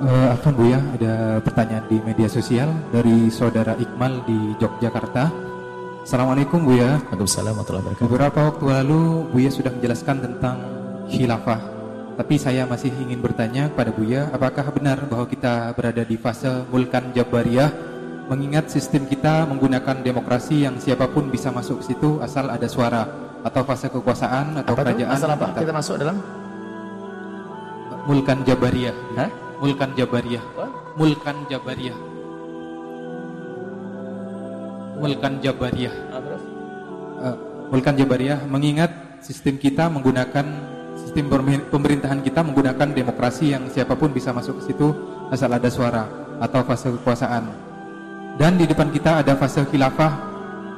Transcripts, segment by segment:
Uh, Afan Bu ya, ada pertanyaan di media sosial dari saudara Iqmal di Yogyakarta. Assalamualaikum Bu ya. Waalaikumsalam warahmatullahi wabarakatuh. Beberapa waktu lalu Bu ya sudah menjelaskan tentang khilafah. Tapi saya masih ingin bertanya kepada Bu ya, apakah benar bahwa kita berada di fase mulkan jabariyah mengingat sistem kita menggunakan demokrasi yang siapa pun bisa masuk ke situ asal ada suara atau fase kekuasaan atau apa kerajaan Asal apa? Kita masuk dalam mulkan jabariyah. Hah? Mulkan Jabariyah. Mulkan Jabariyah. Mulkan Jabariyah. Ah? Uh, Mulkan Jabariyah mengingat sistem kita menggunakan sistem pemer- pemerintahan kita menggunakan demokrasi yang siapa pun bisa masuk ke situ asal ada suara atau fase kekuasaan. Dan di depan kita ada fase khilafah,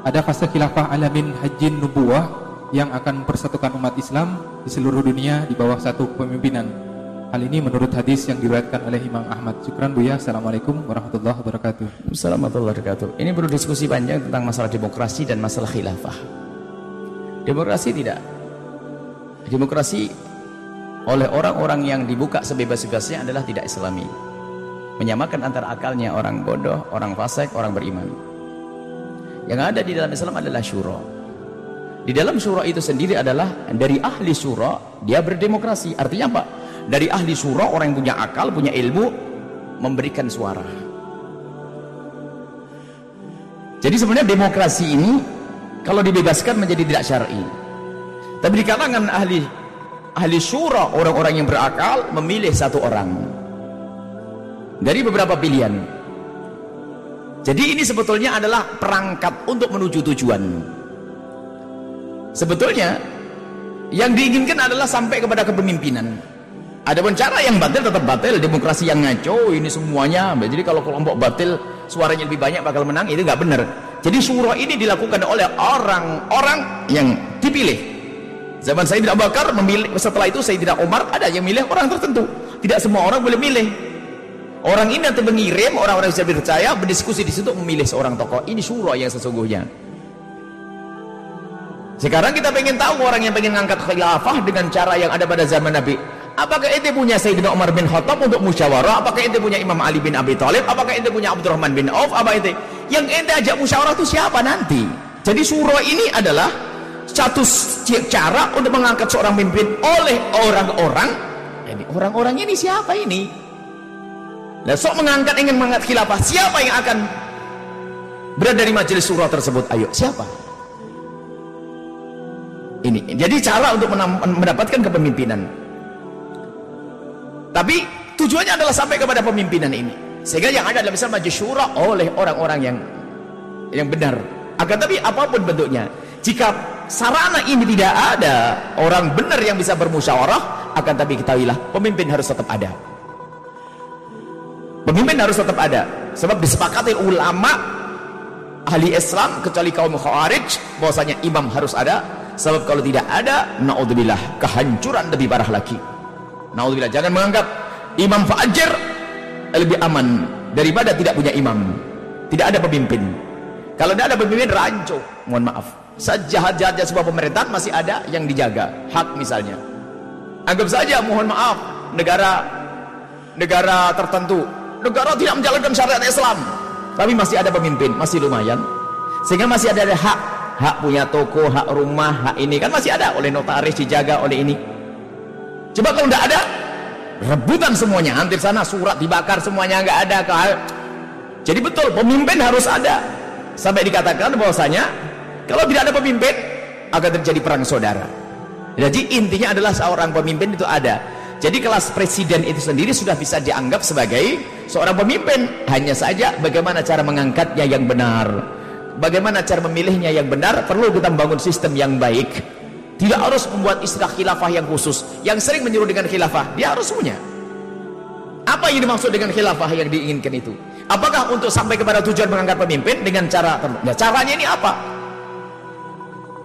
ada fase khilafah alamin hajin nubuwah yang akan persatukan umat Islam di seluruh dunia di bawah satu kepemimpinan. Hal ini menurut hadis yang diriwayatkan oleh Imam Ahmad. Syukran Buya. Assalamualaikum warahmatullahi wabarakatuh. Assalamualaikum warahmatullahi wabarakatuh. Ini perlu diskusi panjang tentang masalah demokrasi dan masalah khilafah. Demokrasi tidak. Demokrasi oleh orang-orang yang dibuka sebebas-bebasnya adalah tidak islami. Menyamakan antara akalnya orang bodoh, orang fasik, orang beriman. Yang ada di dalam Islam adalah syura. Di dalam syura itu sendiri adalah dari ahli syura dia berdemokrasi. Artinya apa? Dari ahli syura orang yang punya akal, punya ilmu memberikan suara. Jadi sebenarnya demokrasi ini kalau dibebaskan menjadi tidak syar'i. Tapi di kalangan ahli ahli syura orang-orang yang berakal memilih satu orang dari beberapa pilihan. Jadi ini sebetulnya adalah perangkat untuk menuju tujuan. Sebetulnya yang diinginkan adalah sampai kepada kepemimpinan. Adapun cara yang batil tetap batil, demokrasi yang ngaco ini semuanya. Jadi kalau kelompok batil suaranya lebih banyak bakal menang itu nggak benar. Jadi surah ini dilakukan oleh orang-orang yang dipilih. Zaman Sayyidina Abu Bakar memilih setelah itu Sayyidina Umar ada yang milih orang tertentu. Tidak semua orang boleh milih. Orang ini nanti mengirim orang-orang yang bisa percaya berdiskusi di situ memilih seorang tokoh. Ini surah yang sesungguhnya. Sekarang kita pengen tahu orang yang pengen ngangkat khilafah dengan cara yang ada pada zaman Nabi. Apakah ente punya Sayyidina Umar bin Khattab untuk musyawarah? Apakah ente punya Imam Ali bin Abi Thalib? Apakah ente punya Abdurrahman bin Auf? Apa ente? Yang ente ajak musyawarah itu siapa nanti? Jadi surah ini adalah satu cara untuk mengangkat seorang pemimpin oleh orang-orang. Ini orang-orang ini siapa ini? Nah, sok mengangkat ingin mengangkat khilafah. Siapa yang akan berada di majelis surah tersebut? Ayo, siapa? Ini. Jadi cara untuk mendapatkan kepemimpinan. Tapi tujuannya adalah sampai kepada pemimpinan ini. Sehingga yang ada dalam Islam majelis syura oleh orang-orang yang yang benar. Akan tapi apa pun bentuknya, jika sarana ini tidak ada orang benar yang bisa bermusyawarah, akan tapi ketahuilah pemimpin harus tetap ada. Pemimpin harus tetap ada. Sebab disepakati ulama ahli Islam kecuali kaum Khawarij bahwasanya imam harus ada. Sebab kalau tidak ada, naudzubillah, kehancuran lebih parah lagi. Naudzubillah, jangan menganggap imam fajir lebih aman daripada tidak punya imam. Tidak ada pemimpin. Kalau tidak ada pemimpin rancu, mohon maaf. Sejahat-jahatnya sebuah pemerintahan masih ada yang dijaga, hak misalnya. Anggap saja mohon maaf, negara negara tertentu, negara tidak menjalankan syariat Islam, tapi masih ada pemimpin, masih lumayan. Sehingga masih ada hak, hak punya toko, hak rumah, hak ini kan masih ada oleh notaris dijaga oleh ini. Coba kalau tidak ada, rebutan semuanya, hampir sana surat dibakar semuanya nggak ada. Jadi betul pemimpin harus ada. Sampai dikatakan bahwasanya kalau tidak ada pemimpin akan terjadi perang saudara. Jadi intinya adalah seorang pemimpin itu ada. Jadi kelas presiden itu sendiri sudah bisa dianggap sebagai seorang pemimpin. Hanya saja bagaimana cara mengangkatnya yang benar. Bagaimana cara memilihnya yang benar perlu kita membangun sistem yang baik. Tidak harus membuat istilah khilafah yang khusus. Yang sering menyuruh dengan khilafah, dia harus punya. Apa yang dimaksud dengan khilafah yang diinginkan itu? Apakah untuk sampai kepada tujuan mengangkat pemimpin dengan cara nah, caranya ini apa?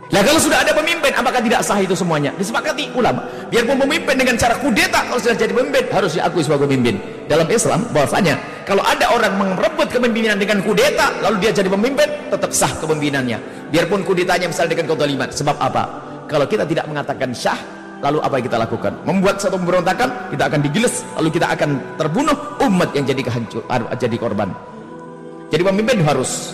Nah kalau sudah ada pemimpin, apakah tidak sah itu semuanya? Disepakati ulama. Biarpun pemimpin dengan cara kudeta, kalau sudah jadi pemimpin, harus diakui sebagai pemimpin. Dalam Islam, bahwasanya kalau ada orang merebut kepemimpinan dengan kudeta, lalu dia jadi pemimpin, tetap sah kepemimpinannya. Biarpun kudetanya misalnya dengan kedoliman. Sebab apa? Kalau kita tidak mengatakan syah, lalu apa yang kita lakukan? Membuat satu pemberontakan kita akan digiles lalu kita akan terbunuh umat yang jadi kehancur jadi korban. Jadi pemimpin harus.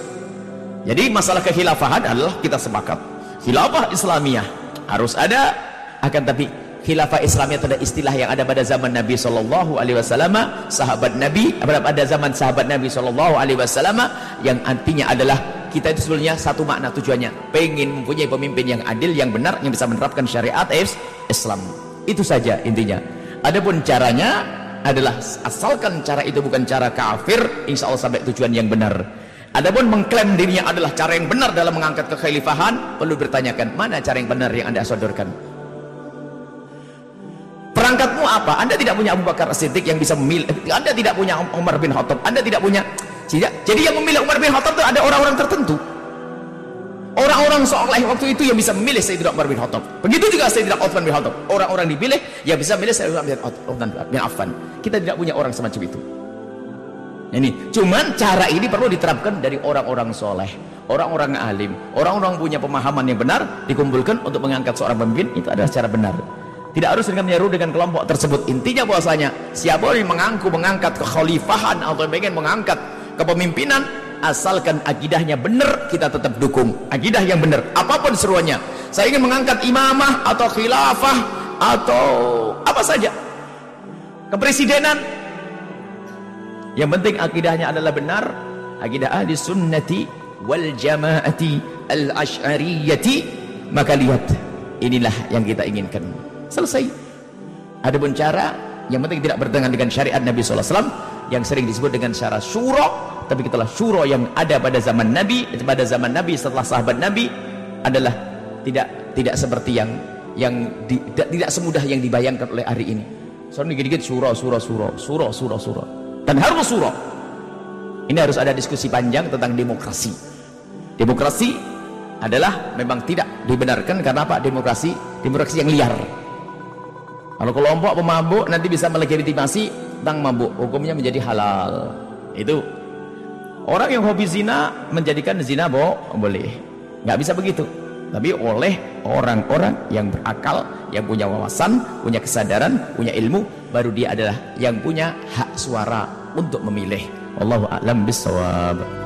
Jadi masalah kekhilafahan adalah kita sepakat. Khilafah Islamiyah harus ada akan tapi khilafah Islamiyah itu ada istilah yang ada pada zaman Nabi Shallallahu Alaihi Wasallam sahabat Nabi pada zaman sahabat Nabi Shallallahu Alaihi Wasallam yang artinya adalah kita itu sebetulnya satu makna tujuannya. Pengen mempunyai pemimpin yang adil yang benar yang bisa menerapkan syariat Islam. Itu saja intinya. Adapun caranya adalah asalkan cara itu bukan cara kafir insya Allah sampai tujuan yang benar. Adapun mengklaim dirinya adalah cara yang benar dalam mengangkat kekhalifahan perlu bertanyakan mana cara yang benar yang anda sodorkan? Perangkatmu apa? anda tidak punya Abu Bakar Siddiq yang bisa memilih anda tidak punya Umar bin Khattab. Anda tidak punya jadi yang memilih Umar bin Khattab itu ada orang-orang tertentu. Orang-orang soleh waktu itu yang bisa memilih Sayyidina Umar bin Khattab. Begitu juga Sayyidina Uthman bin Khattab. Orang-orang dipilih yang bisa memilih Sayyidina Uthman bin Affan. Kita tidak punya orang semacam itu. Ini, cuman cara ini perlu diterapkan dari orang-orang soleh, orang-orang alim, orang-orang punya pemahaman yang benar, dikumpulkan untuk mengangkat seorang pemimpin, itu adalah cara benar. Tidak harus dengan menyeru dengan kelompok tersebut. Intinya bahwasanya siapa yang mengaku mengangkat kekhalifahan atau ingin mengangkat kepemimpinan asalkan akidahnya benar kita tetap dukung. Akidah yang benar apa pun seruannya. Saya ingin mengangkat imamah atau khilafah atau apa saja. Kepresidenan. Yang penting akidahnya adalah benar. Akidah ahli sunnati wal jamaati al ash'ariyati. Maka lihat inilah yang kita inginkan. Selesai. Ada pun cara yang penting tidak bertentangan dengan syariat Nabi SAW yang sering disebut dengan cara syuro tapi kitalah syuro yang ada pada zaman Nabi pada zaman Nabi setelah sahabat Nabi adalah tidak tidak seperti yang yang di, tidak, tidak semudah yang dibayangkan oleh hari ini. Soalnya dikit-dikit syuro syuro syuro syuro syuro syuro. Dan harus syuro. Ini harus ada diskusi panjang tentang demokrasi. Demokrasi adalah memang tidak dibenarkan karena apa? Demokrasi demokrasi yang liar. Kalau kelompok pemabuk nanti bisa melegitimasi tentang mabuk hukumnya menjadi halal. Itu. Orang yang hobi zina menjadikan zina bo boleh. Nggak bisa begitu. Tapi oleh orang-orang yang berakal yang punya wawasan punya kesadaran punya ilmu baru dia adalah yang punya hak suara untuk memilih. Allahu a'lam bisawab